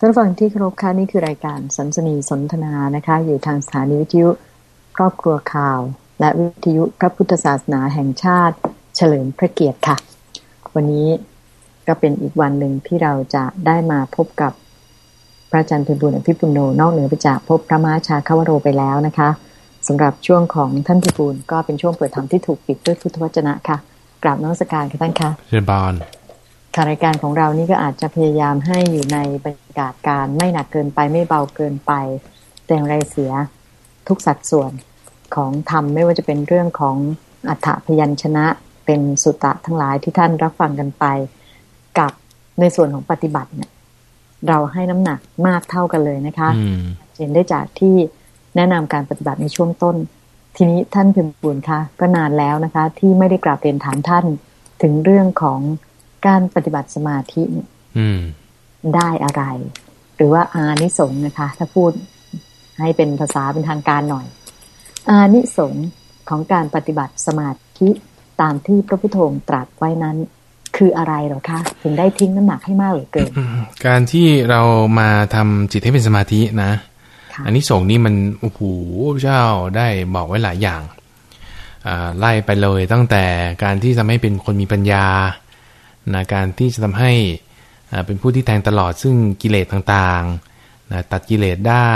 ท่านฟังที่เคารพค่ะนี่คือรายการสันสนีสนทนานะคะ อยู่ทางสถานีวิทยุครอบครัวข่าว และวิทยุพระพุทธศาสนาแห่งชาติ เฉลิมพระเกียรติค่ะ วันนี้ก็เป็นอีกวันหนึ่งที่เราจะได้มาพบกับพระอาจารย์พิบูลอภิปุโนนอกเหนือไปจากพบพระมาชาคาวโรไปแล้วนะคะสำหรับช่วงของท่านพิบูลก็เป็นช่วงเปิดธรรมที่ถูกปิดด้วยพุทธวจนะค่ะกราบน้องสการค่ะท่านคะเชิญบาน ค่ะรายการของเรานี่ก็อาจจะพยายามให้อยู่ในบรรยากาศการไม่หนักเกินไปไม่เบาเกินไป แต่อย่างไรเสียทุกสัดส่วนของธรรมไม่ว่าจะเป็นเรื่องของอัฏฐพยัญชนะเป็นสุตตะทั้งหลายที่ท่านรับฟังกันไป กับในส่วนของปฏิบัติเนี่ยเราให้น้ำหนักมากเท่ากันเลยนะคะเห็นได้จากที่แนะนำการปฏิบัติในช่วงต้น ทีนี้ท่านเพิมบุญคะก็นานแล้วนะคะ ที่ไม่ได้กราบเรียนถามท่านถึงเรื่องของ การปฏิบัติสมาธิเนี่ยได้อะไร หรือว่าอานิสงส์นะคะ ถ้าพูดให้เป็นภาษาเป็นทางการหน่อย อานิสงส์ของการปฏิบัติสมาธิตามที่พระพุทโธตรัสไว้นั้น คืออะไรหรอคะถึงได้ทิ้งน้ำหนักให้มากเหลือเกินการที่เรามาทำจิตให้เป็นสมาธินะอันนี้ส่งนี่มันโอ้โหเจ้าได้บอกไว้หลายอย่างไล่ไปเลยตั้งแต่การที่จะไม่เป็นคนมีปัญญา นะการที่จะทำให้เป็นผู้ที่แทงตลอดซึ่งกิเลสต่างๆนะตัดกิเลสได้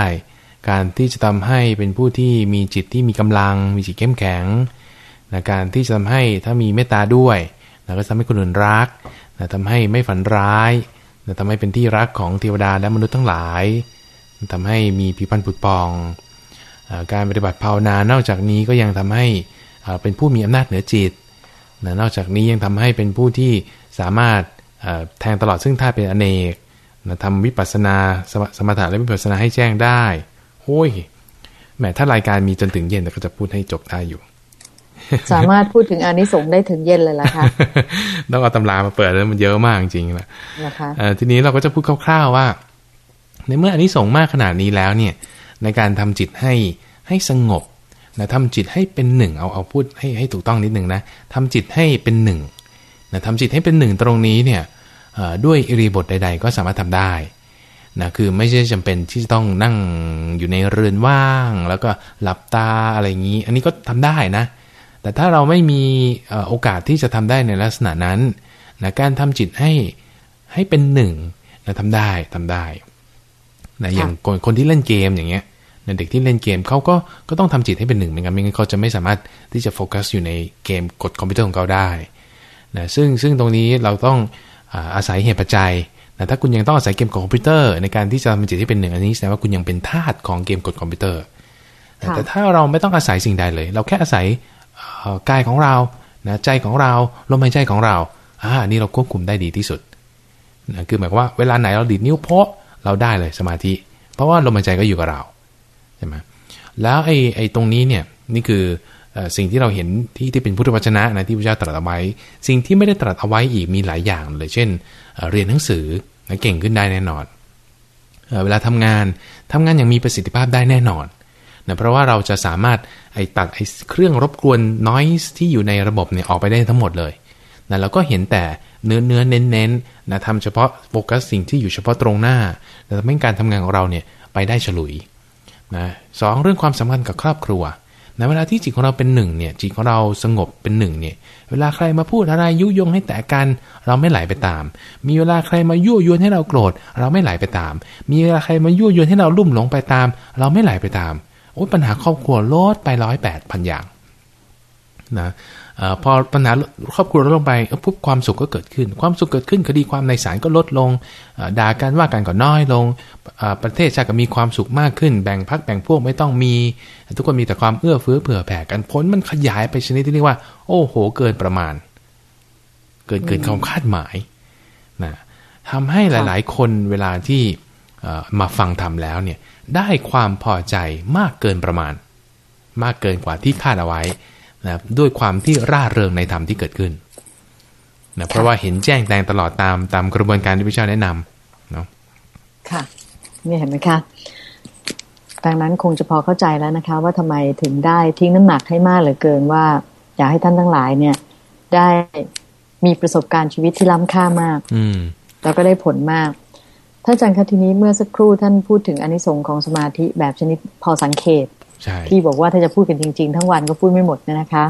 การที่จะทำให้เป็นผู้ที่มีจิตที่มีกำลัง มีจิตเข้มแข็งนะการที่จะทำให้ถ้ามีเมตตาด้วยนะก็ทำให้คนอื่นรักนะทำให้ไม่ฝันร้ายนะทำให้เป็นที่รักของเทวดาและมนุษย์ทั้งหลายทำให้มีผิวพรรณผุดปองการปฏิบัติภาวนานอกจากนี้ก็ยังทำให้เป็นผู้มีอำนาจเหนือจิตนอกจากนี้ยังทำให้เป็นผู้ที่ สามารถแทงตลอดซึ่งท่าเป็นอเนกนะทำวิปัสสนาสสมถะและวิปัสสนาให้แจ้งได้โอ้ยแหมถ้ารายการมีจนถึงเย็นก็จะพูดให้จบได้อยู่ สามารถพูดถึงอานิสงส์ได้ถึงเย็นเลยล่ะคะต้องเอาตำรามาเปิดแล้วมันเยอะมากจริงๆนะนะคะทีนี้เราก็จะพูดคร่าวๆว่า ในเมื่ออานิสงส์มากขนาดนี้แล้วเนี่ย ในการทำจิตให้ให้สงบนะทำจิตให้เป็นหนึ่งเอาเอาพูดให้ให้ถูกต้องนิดหนึ่งนะทำจิตให้เป็นหนึ่ง นะทำจิตให้เป็นหนึ่งตรงนี้เนี่ยด้วยอิริบทใด ๆ ก็สามารถทำได้นะคือไม่ใช่จำเป็นที่จะต้องนั่งอยู่ในเรือนว่าง แล้วก็หลับตาอะไรอย่างนี้ อันนี้ก็ทำได้นะ แต่ถ้าเราไม่มีโอกาสที่จะทำได้ในลักษณะนั้นนะการทำจิตให้ให้เป็นหนึ่งนะทำได้ทำได้นะอย่างคนคนที่เล่นเกมอย่างเงี้ยเด็กที่เล่นเกมเขาก็ก็ต้องทำจิตให้เป็นหนึ่งเหมือนกันไม่งั้นเขาจะไม่สามารถที่จะโฟกัสอยู่ในเกมกดคอมพิวเตอร์ของเขาได้ นะซึ่งซึ่งตรงนี้เราต้องอาศัยเหตุปัจจัยนะถ้าคุณยังต้องอาศัยเกมกดคอมพิวเตอร์ในการที่จะทำจิตให้เป็นหนึ่งอันนี้แสดงว่าคุณยังเป็นทาสของเกมกดคอมพิวเตอร์ แต่ถ้าเราไม่ต้องอาศัยสิ่งใดเลย เราแค่อาศัยกายของเรานะใจของเราลมหายใจของเราอ่านี่เราควบคุมได้ดีที่สุดนะคือหมายความว่าเวลาไหนเราดีดนิ้วโพะเราได้เลยสมาธิ เพราะว่าลมหายใจก็อยู่กับเราใช่ไหมแล้วไอ้ไอ้ตรงนี้เนี่ยนี่คือ สิ่งที่เราเห็นที่ที่เป็นพุทธวจนะนะที่พระเจ้าตรัสเอาไว้ สิ่งที่ไม่ได้ตรัสเอาไว้อีกมีหลายอย่างเลย เช่น เรียนหนังสือเก่งขึ้นได้แน่นอน เวลาทำงานทำงานอย่างมีประสิทธิภาพได้แน่นอนนะเพราะว่าเราจะสามารถไอ้ตัดไอ้เครื่องรบกวนน้อยที่อยู่ในระบบเนี่ยออกไปได้ทั้งหมดเลยนะเราก็เห็นแต่เนื้อเนื้อเน้นเน้นนะทำเฉพาะโฟกัสสิ่งที่อยู่เฉพาะตรงหน้าแต่ทำให้การทำงานของเราเนี่ยไปได้ฉลุยนะสองเรื่องความสำคัญกับครอบครัว ในเวลาที่จิตของเราเป็นหนึ่งเนี่ยจิตของเราสงบเป็นหนึ่งเนี่ยเวลาใครมาพูดอะไรยุยงให้แตกกัน เราไม่ไหลไปตาม มีเวลาใครมายั่วยวนให้เราโกรธ เราไม่ไหลไปตาม มีเวลาใครมายั่วยวนให้เราลุ่มหลงไปตาม เราไม่ไหลไปตามโอ้ปัญหาครอบครัวลดไปร้อยแปดพันอย่างนะ พอปัญหาครอบครัวลดลงไปปุ๊บความสุขก็เกิดขึ้น ความสุขเกิดขึ้นคดีความในศาลก็ลดลงด่ากันว่ากันก็น้อยลง ประเทศชาติก็มีความสุขมากขึ้น แบ่งพักแบ่งพวกไม่ต้องมี ทุกคนมีแต่ความเอื้อเฟื้อเผื่อแผ่กันผลมันขยายไปชนิดที่เรียกว่า โอ้โห เกินประมาณ เกินเกินความคาดหมายนะทำให้หลาย ๆ คนเวลาที่มาฟังทำแล้วเนี่ยได้ความพอใจมากเกินประมาณ มากเกินกว่าที่คาดเอาไว้ นะด้วยความที่ร่าเริงในธรรมที่เกิดขึ้นนะเพราะว่าเห็นแจ้งแตงตลอดตามตามกระบวนการที่พระเจ้าแนะนำเนาะค่ะนี่เห็นไหมคะดังนั้นคงจะพอเข้าใจแล้วนะคะ ว่าทำไมถึงได้ทิ้งน้ำหนักให้มากเหลือเกินว่า อยากให้ท่านทั้งหลายเนี่ย ได้มีประสบการณ์ชีวิตที่ล้ำค่ามาก อืแล้วก็ได้ผลมากท่านอาจารย์คะทีนี้เมื่อสักครู่ท่านพูดถึงอนิสงค์ของสมาธิแบบชนิดพอสังเกต ที่บอกว่าถ้าจะพูดกันจริง ๆ ทั้งวันก็พูดไม่หมดเนี่ยนะคะ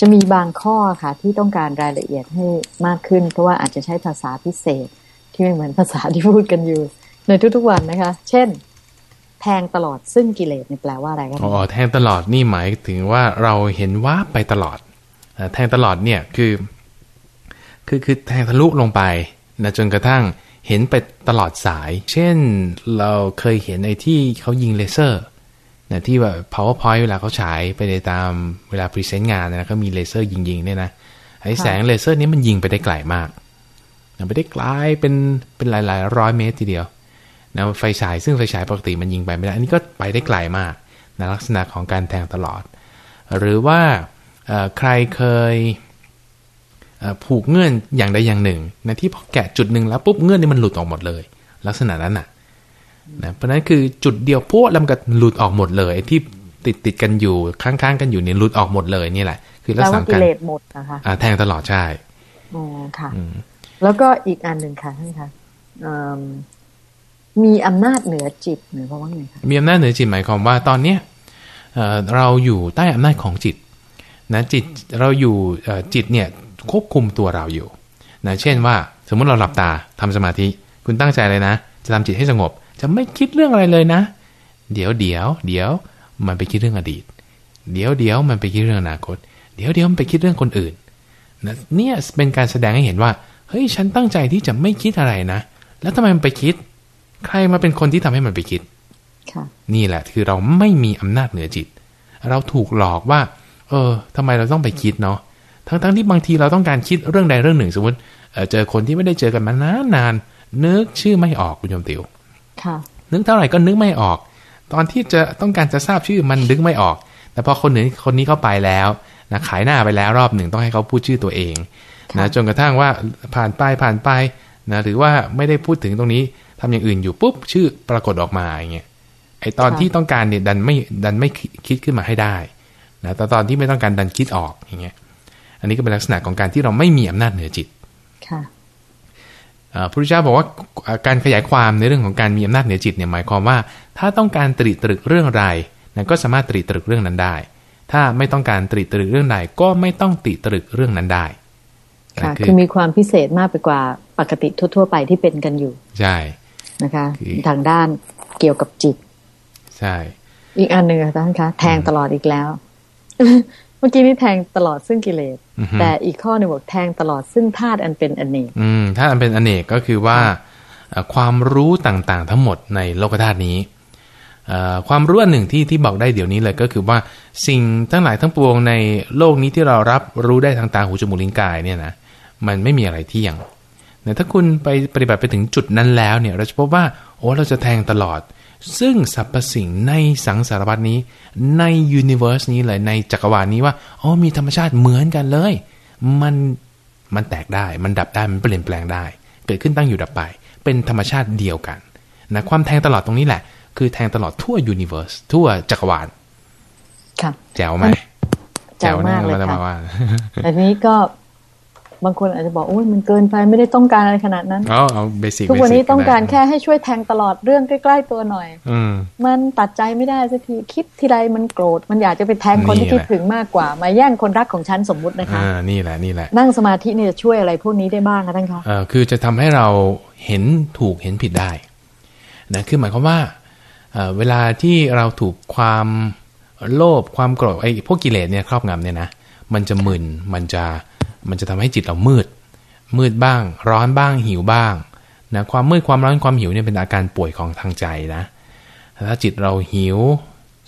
จะมีบางข้อค่ะที่ต้องการรายละเอียดให้มากขึ้น เพราะว่าอาจจะใช้ภาษาพิเศษที่ไม่เหมือนภาษาที่พูดกันอยู่ ในทุกๆวันนะคะ เช่น แทงตลอดซึ่งกิเลสนี่แปลว่าอะไรครับอ๋อแทงตลอดนี่หมายถึงว่าเราเห็นว่าไปตลอดแทงตลอดเนี่ยคือคือคือแทงทะลุลงไปนะจนกระทั่งเห็นไปตลอดสาย เช่นเราเคยเห็นไอ้ที่เขายิงเลเซอร์ นะที่ว่า PowerPoint เวลาเขาฉายไปในตามเวลา present งานนะเขามีเลเซอร์ยิงๆเนี่ยนะไอ้แสงเลเซอร์นี้มันยิงไปได้ไกลมากนะไปได้ไกลเป็นเป็นหลายๆร้อยเมตรทีเดียวนะไฟฉายซึ่งไฟฉายปกติมันยิงไปไม่ได้ อันนี้ก็ไปได้ไกลมากนะลักษณะของการแทงตลอด หรือว่าใครเคยผูกเงื่อนอย่างใดอย่างหนึ่งนะที่พอแกะจุดหนึ่งแล้วปุ๊บเงื่อนนี่มันหลุดออกหมดเลย ลักษณะนั้นน่ะ นะเพราะนั้นคือจุดเดียวพวกแล้วมันก็หลุดออกหมดเลยที่ติดติดกันอยู่ค้างๆกันอยู่เนี่ยหลุดออกหมดเลยนี่แหละ คือลักษณะการหมดนะคะแทงตลอดใช่อ๋อค่ะ แล้วก็อีกอันหนึ่งค่ะท่านคะมีอำนาจเหนือจิตหรือเพราะว่าไงคะมีอำนาจเหนือจิตหมายความว่าตอนเนี้ยเราอยู่ใต้อำนาจของจิตนะจิตเราอยู่จิตเนี่ยควบคุมตัวเราอยู่นะเช่นว่าสมมุติเราหลับตาทำสมาธิ คุณตั้งใจเลยนะ จะทำจิตให้สงบ จะไม่คิดเรื่องอะไรเลยนะ เดี๋ยวเดี๋ยวเดี๋ยวมันไปคิดเรื่องอดีต เดี๋ยวเดี๋ยวมันไปคิดเรื่องอนาคต เดี๋ยวเดี๋ยวมันไปคิดเรื่องคนอื่นนะเนี่ยเป็นการแสดงให้เห็นว่าเฮ้ยฉันตั้งใจที่จะไม่คิดอะไรนะ แล้วทำไมมันไปคิด ใครมาเป็นคนที่ทำให้มันไปคิดนี่แหละ คือเราไม่มีอำนาจเหนือจิต เราถูกหลอกว่า เออทำไมเราต้องไปคิดเนาะทั้งๆทที่บางทีเราต้องการคิดเรื่องใดเรื่องหนึ่งสมมติเจอคนที่ไม่ได้เจอกันมานานนานนึกชื่อไม่ออกคุณโยมติว นึกเท่าไหร่ก็นึกไม่ออก ตอนที่จะต้องการจะทราบชื่อมันนึกไม่ออก แต่พอคนหนึ่งคนนี้เข้าไปแล้วนะขายหน้าไปแล้วรอบหนึ่งต้องให้เขาพูดชื่อตัวเองนะจนกระทั่งว่าผ่านไปผ่านไปนะหรือว่าไม่ได้พูดถึงตรงนี้ทำอย่างอื่นอยู่ปุ๊บชื่อปรากฏออกมาอย่างเงี้ยไอตอนที่ต้องการเนี่ยดันไม่ดันไม่คิดขึ้นมาให้ได้นะแต่ตอนที่ไม่ต้องการดันคิดออกอย่างเงี้ย อันนี้ก็เป็นลักษณะของการที่เราไม่มีอำนาจเหนือจิต ค่ะ พระพุทธเจ้าบอกว่าการขยายความในเรื่องของการมีอำนาจเหนือจิตเนี่ยหมายความว่า ถ้าต้องการตรีตรึกเรื่องใดนั้นก็สามารถตรีตรึกเรื่องนั้นได้ ถ้าไม่ต้องการตรีตรึกเรื่องใดก็ไม่ต้องตรีตรึกเรื่องนั้นได้ค่ะคือมีความพิเศษมากไปกว่าปกติทั่ว ๆ ไปที่เป็นกันอยู่ ใช่นะคะทางด้านเกี่ยวกับจิต ใช่ อีกอันหนึ่งท่านคะแทงตลอดอีกแล้ว เมื่อกี้นี้แทงตลอดซึ่งกิเลส แต่อีกข้อหนึ่งบอกแทงตลอดซึ่งธาตุอันเป็นอเนกอืมธาตุอันเป็นอเนกก็คือว่าความรู้ต่างๆ ทั้งหมดในโลกธาตุนี้ความรู้อันหนึ่งที่ที่บอกได้เดี๋ยวนี้เลยก็คือว่าสิ่งทั้งหลายทั้งปวงในโลกนี้ที่เรารับรู้ได้ทางตาหูจมูกลิ้นกายเนี่ยนะมันไม่มีอะไรเที่ยงแต่ถ้าคุณไปปฏิบัติไปถึงจุดนั้นแล้วเนี่ย เราจะพบว่าโอ้เราจะแทงตลอด ซึ่งสรรพสิ่งในสังสารวัฏนี้ ใน universe นี้เลยในจักรวาลนี้ว่าอ๋อมีธรรมชาติเหมือนกันเลย มันมันแตกได้ มันดับได้มันเปลี่ยนแปลงได้ เกิดขึ้นตั้งอยู่ดับไป เป็นธรรมชาติเดียวกันนะความแทงตลอดตรงนี้แหละ คือแทงตลอดทั่ว universe ทั่วจักรวาลค่ะแจ๋วไหมแจ๋วมากเลยค่ะอันนี้ก็ บางคนอาจจะบอกโอ้ยมันเกินไปไม่ได้ต้องการอะไรขนาดนั้นอ๋อเอา basic ทุกวันนี้ต้องการแค่ให้ช่วยแทงตลอดเรื่องใกล้ ๆ ตัวหน่อย อืมันตัดใจไม่ได้สักทีคิดทีไรมันโกรธ มันอยากจะไปแทงคนที่คิดถึงมากกว่า มาแย่งคนรักของฉันสมมุตินะคะอ่านี่แหละนี่แหละ นั่งสมาธินี่จะช่วยอะไรพวกนี้ได้บ้างคะท่านคะเออคือจะทำให้เราเห็นถูกเห็นผิดได้นะคือหมายความว่าเวลาที่เราถูกความโลภความโกรธไอ้พวกกิเลสเนี่ยครอบงำเนี่ยนะมันจะมึนมันจะ มันจะทำให้จิตเรามืด มืดบ้าง ร้อนบ้างหิวบ้างนะความมืดความร้อนความหิวเนี่ยเป็นอาการป่วยของทางใจนะถ้าจิตเราหิว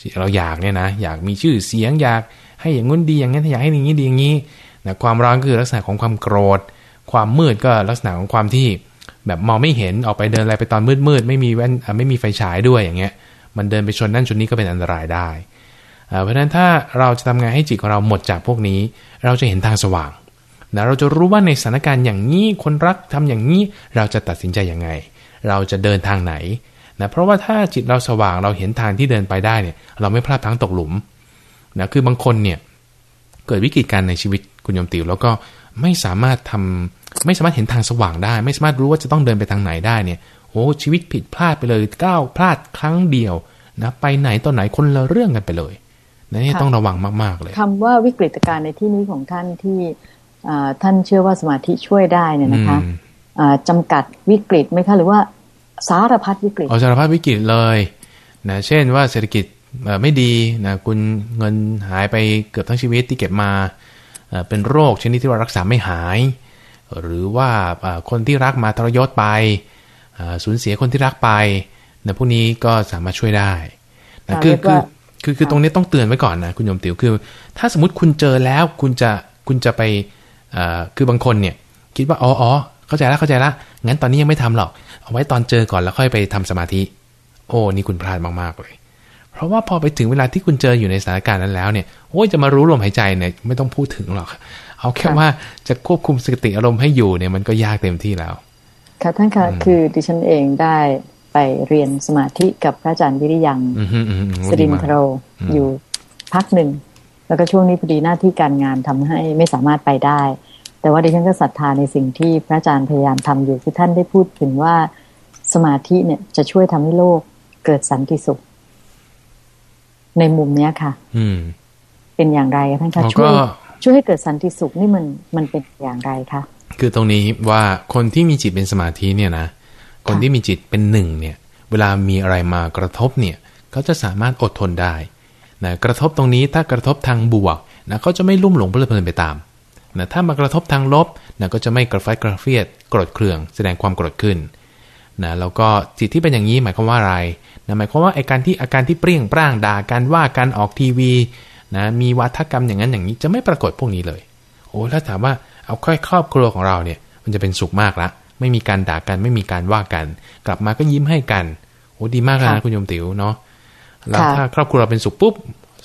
จิตเราอยากเนี่ยนะอยากมีชื่อเสียงอยากให้อย่างงู้นดีอย่างนั้อยากให้อย่างนี้ดีอย่างนี้นะความร้อนคือลักษณะของความโกรธ ความมืดก็ลักษณะของความที่แบบมองไม่เห็นออกไปเดินอะไรไปตอนมืดมืดไม่มีแว่นไม่มีไฟฉายด้วยอย่างเงี้ย มันเดินไปชนนั่นชนนี้ก็เป็นอันตรายได้ เพราะฉะนั้นถ้าเราจะทำไงให้จิตของเราหมดจากพวกนี้ เราจะเห็นทางสว่าง นะเราจะรู้ว่าในสถานการณ์อย่างนี้คนรักทำอย่างนี้เราจะตัดสินใจยังไง เราจะเดินทางไหนนะเพราะว่าถ้าจิตเราสว่างเราเห็นทางที่เดินไปได้เนี่ย เราไม่พลาดทั้งตกหลุมนะคือบางคนเนี่ยเกิดวิกฤตการในชีวิตคุณยมติวแล้วก็ไม่สามารถทำไม่สามารถเห็นทางสว่างได้ ไม่สามารถรู้ว่าจะต้องเดินไปทางไหนได้เนี่ยโอ้ชีวิตผิดพลาดไปเลยก้าวพลาดครั้งเดียวนะไปไหนตอนไหนคนละเรื่องกันไปเลยนี่ต้องระวังมาก ๆ เลยคำว่าวิกฤตการณ์ในที่นี้ของท่านที่ ท่านเชื่อว่าสมาธิช่วยได้เนี่ยนะคะจำกัดวิกฤตไหมคะหรือว่าสารพัดวิกฤตอ๋อสารพัดวิกฤตเลยนะเช่นว่าเศรษฐกิจไม่ดีนะคุณเงินหายไปเกือบทั้งชีวิตที่เก็บมาเป็นโรคชนิดที่เรารักษาไม่หาย หรือว่าคนที่รักมาทรยศไปสูญเสียคนที่รักไปนะพวกนี้ก็สามารถช่วยได้นะคือคือคือคือตรงนี้ต้องเตือนไว้ก่อนนะคุณโยมติ๋วคือ ถ้าสมมติคุณเจอแล้วคุณจะคุณจะไป คือบางคนเนี่ยคิดว่าอ๋ออ๋อเข้าใจแล้วเข้าใจแล้วงั้นตอนนี้ยังไม่ทำหรอก เอาไว้ตอนเจอก่อนแล้วค่อยไปทำสมาธิ โอ้นี่คุณพลาดมากๆเลย เพราะว่าพอไปถึงเวลาที่คุณเจออยู่ในสถานการณ์นั้นแล้วเนี่ยโอ้ยจะมารู้ลมหายใจเนี่ยไม่ต้องพูดถึงหรอก เอาแค่ว่าจะควบคุมสติอารมณ์ให้อยู่เนี่ยมันก็ยากเต็มที่แล้วค่ะท่านคะคือดิฉันเองได้ไปเรียนสมาธิกับพระอาจารย์วิริยังสรินทโรอยู่พักหนึ่ง แล้วก็ช่วงนี้พอดีหน้าที่การงานทำให้ไม่สามารถไปได้ แต่ว่าดิฉันก็ศรัทธาในสิ่งที่พระอาจารย์พยายามทำอยู่คือท่านได้พูดถึงว่าสมาธิเนี่ยจะช่วยทำให้โลกเกิดสันติสุข ในมุมเนี้ยค่ะ อืม เป็นอย่างไรท่านคะช่วยช่วยให้เกิดสันติสุขนี่มันมันเป็นอย่างไรคะคือตรงนี้ว่าคนที่มีจิตเป็นสมาธิเนี่ยนะคนที่มีจิตเป็นหนึ่งเนี่ย เวลามีอะไรมากระทบเนี่ยเขาจะสามารถอดทนได้ นะกระทบตรงนี้ถ้ากระทบทางบวกนะเขาจะไม่ลุ่มหลงเพลิดเพลินไปตามนะถ้ามากระทบทางลบนะก็จะไม่กระไฟกระเฟียดกรดเครื่อง แสดงความโกรธขึ้นนะแล้วก็จิตที่เป็นอย่างนี้หมายความว่าอะไรนะหมายความว่าไอ้การที่อาการที่เปรี้ยงปร้างด่ากันว่าการออกทีวีนะมีวัฒกรรมอย่างนั้นอย่างนี้จะไม่ปรากฏพวกนี้เลย โอ้แล้วถามว่าเอาค่อยครอบครัวของเราเนี่ย มันจะเป็นสุขมากละ ไม่มีการด่ากันไม่มีการว่ากัน กลับมาก็ยิ้มให้กันโอ้ดีมากนะคุณโยมติ๋วเนาะ แล้วถ้าครอบครัวเราเป็นสุขปุ๊บ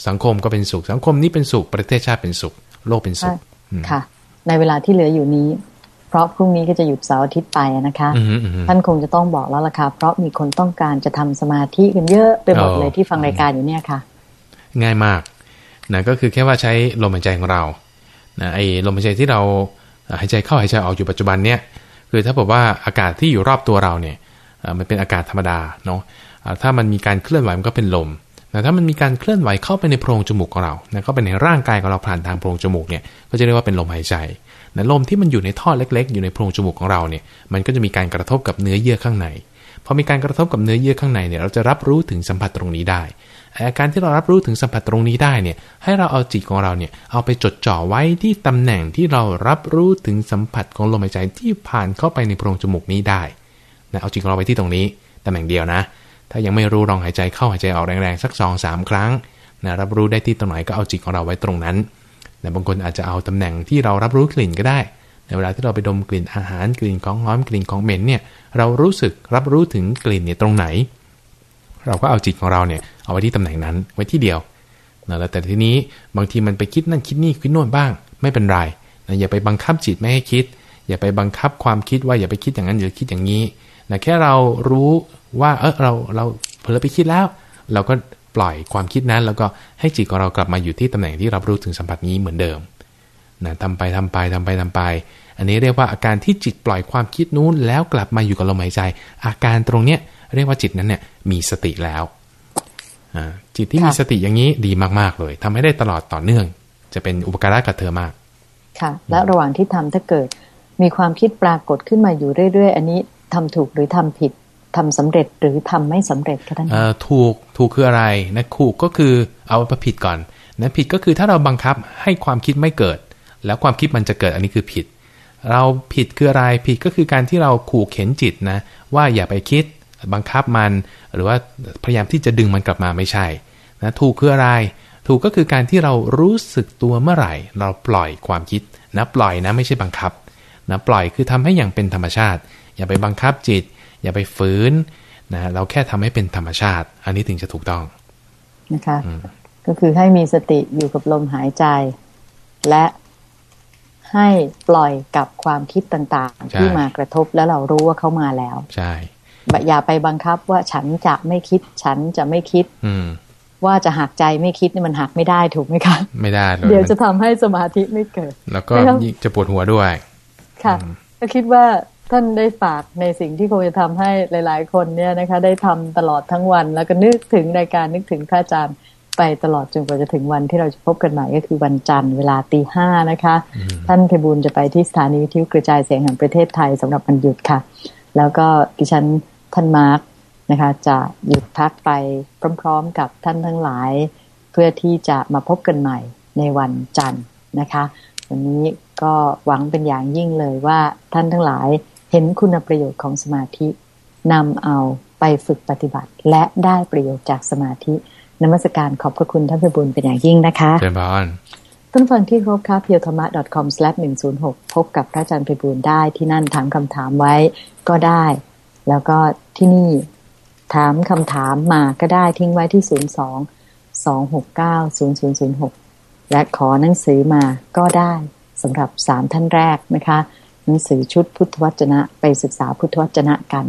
สังคมก็เป็นสุข สังคมนี้เป็นสุข ประเทศชาติเป็นสุข โลกเป็นสุขค่ะ ในเวลาที่เหลืออยู่นี้ เพราะพรุ่งนี้ก็จะหยุดเสาร์อาทิตย์ไปนะคะ ท่านคงจะต้องบอกแล้วล่ะค่ะ เพราะมีคนต้องการจะทำสมาธิกันเยอะไปหมดเลยที่ฟังรายการอยู่เนี่ยค่ะ ง่ายมากนะก็คือแค่ว่าใช้ลมหายใจของเรานะไอ้ลมหายใจที่เราหายใจเข้าหายใจออกอยู่ปัจจุบันเนี่ย คือถ้าบอกว่าอากาศที่อยู่รอบตัวเราเนี่ยมันเป็นอากาศธรรมดาเนาะ ถ้ามันมีการเคลื่อนไหวมันก็เป็นลมแต่ถ้ามันมีการเคลื่อนไหวเข้าไปในโพรงจมูกของเราเข้าไปในร่างกายของเราผ่านทางโพรงจมูกเนี่ยก็จะเรียกว่าเป็นลมหายใจนะลมที่มันอยู่ในท่อเล็ก ๆ อยู่ในโพรงจมูกของเราเนี่ยมันก็จะมีการกระทบกับเนื้อเยื่อข้างในพอมีการกระทบกับเนื้อเยื่อข้างในเนี่ยเราจะรับรู้ถึงสัมผัสตรงนี้ได้อาการที่เรารับรู้ถึงสัมผัสตรงนี้ได้เนี่ยให้เราเอาจิตของเราเนี่ยเอาไปจดจ่อไว้ที่ตำแหน่งที่เรารับรู้ถึงสัมผัสของลมหายใจที่ผ่านเข้าไปในโพรงจมูกนี้ได้นะเอาจิตของเราไปที่ตรงนี้ตำแหน่งเดียวนะ ถ้ายังไม่รู้ลองหายใจเข้าหายใจออกแรงๆสัก2อสาครั้งนะรับรู้ได้ที่ตรงไหนก็เอาจิตของเราไว้ตรงนั้นแต่บางคนอาจจะเอาตำแหน่งที่เรารับรู้กลิ่นก็ได้ ในเวลาที่เราไปดมกลิ่นอาหารกลิ่นของหอมกลิ่นของเหม็นเนี่ยเรารู้สึกรับรู้ถึงกลิ่นเนี่ยตรงไหน เราก็เอาจิตของเราเนี่ยเอาไว้ที่ตำแหน่งนั้นไว้ที่เดียวนะแล้วแต่ทีนี้บางทีมันไปคิดนั่นคิดนี่คิดโน่นบ้าง ไม่เป็นไรนะอย่าไปบังคับจิตไม่ให้คิด อย่าไปบังคับความคิดว่าอย่าไปคิดอย่างนั้นอย่าคิดอย่างนี้นะแค่เรารู้ว่าเออเราเราเผลอไปคิดแล้ว เราก็ปล่อยความคิดนั้น แล้วก็ให้จิตของเรากลับมาอยู่ที่ตำแหน่งที่รับรู้ถึงสัมผัสนี้เหมือนเดิมนะทำไปทำไปทำไปทำไป อันนี้เรียกว่าอาการที่จิตปล่อยความคิดนู้นแล้วกลับมาอยู่กับลมหายใจ อาการตรงเนี้ยเรียกว่าจิตนั้นเนี่ยมีสติแล้วจิตที่มีสติอย่างนี้ดีมาก ๆ เลยทำให้ได้ตลอดต่อเนื่อง จะเป็นอุปการะกับเธอมาก ค่ะ และระหว่างที่ทำถ้าเกิด มีความคิดปรากฏขึ้นมาอยู่เรื่อย ๆ อันนี้ทำถูกหรือทำผิด ทำสำเร็จหรือทำไม่สำเร็จคะท่านถูกถูกคืออะไรนะถูกก็คือเอาไปผิดก่อนนะผิดก็คือถ้าเราบังคับให้ความคิดไม่เกิด แล้วความคิดมันจะเกิดอันนี้คือผิด เราผิดคืออะไรผิดก็คือการที่เราขู่เข็นจิตนะว่าอย่าไปคิดบังคับมันหรือว่าพยายามที่จะดึงมันกลับมาไม่ใช่นะถูกคืออะไร ถูกก็คือการที่เรารู้สึกตัวเมื่อไหร่ เราปล่อยความคิดนะปล่อยนะไม่ใช่บังคับนะปล่อยคือทำให้อย่างเป็นธรรมชาติ อย่าไปบังคับจิต อย่าไปฝืนนะเราแค่ทำให้เป็นธรรมชาติ อันนี้ถึงจะถูกต้องนะคะก็คือให้มีสติอยู่กับลมหายใจ และให้ปล่อยกับความคิดต่างๆ ที่มากระทบแล้วเรารู้ว่าเขามาแล้ว ใช่อย่าไปบังคับว่าฉันจะไม่คิด ฉันจะไม่คิด อืว่าจะหักใจไม่คิดนี่มันหักไม่ได้ถูกไหมคะ ไม่ได้เลยเดี๋ยวจะทำให้สมาธิไม่เกิด แล้วก็จะปวดหัวด้วย ค่ะ ก็คิดว่า ท่านได้ฝากในสิ่งที่คงจะทำให้หลาย ๆ คนเนี่ยนะคะ ได้ทำตลอดทั้งวัน แล้วก็นึกถึงรายการนึกถึงพระอาจารย์ไปตลอดจนกว่าจะถึงวันที่เราจะพบกันใหม่ก็คือวันจันทร์เวลาตีห้านะคะ ท่านเพบูลจะไปที่สถานีวิทยุกระจายเสียงแห่งประเทศไทยสำหรับวันหยุดค่ะ แล้วก็ดิฉันท่านมาร์กนะคะ จะหยุดพักไปพร้อม ๆ กับท่านทั้งหลาย เพื่อที่จะมาพบกันใหม่ในวันจันทร์นะคะ วันนี้ก็หวังเป็นอย่างยิ่งเลยว่าท่านทั้งหลายเห็นคุณประโยชน์ของสมาธินำเอาไปฝึกปฏิบัติ และได้ประโยชน์จากสมาธินมัสการขอบพระคุณท่านพิบูลเป็นอย่างยิ่งนะคะเจริญพรต้นฟังที่ครบครับเพียวธรรมะ .com/106 พบกับพระอาจารย์พิบูลได้ที่นั่นถามคำถามไว้ก็ได้ แล้วก็ที่นี่ถามคำถามมาก็ได้ทิ้งไว้ที่ 02 269 0006 และขอหนังสือมาก็ได้สำหรับสามท่านแรกนะคะ หนังสือชุดพุทธวจนะไปศึกษาพุทธวจนะกัน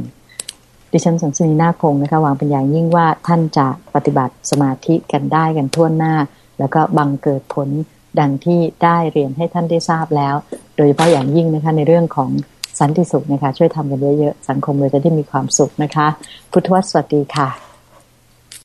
ดิฉันสันสนีนาคงนะคะหวังเป็นอย่างยิ่งว่าท่านจะปฏิบัติสมาธิกันได้กันทั่วหน้า แล้วก็บังเกิดผลดังที่ได้เรียนให้ท่านได้ทราบแล้ว โดยเฉพาะอย่างยิ่งนะคะในเรื่องของสันติสุขนะคะช่วยทำกันเยอะๆสังคมเราจะได้มีความสุขนะคะ พุทธวสวัสดีค่ะ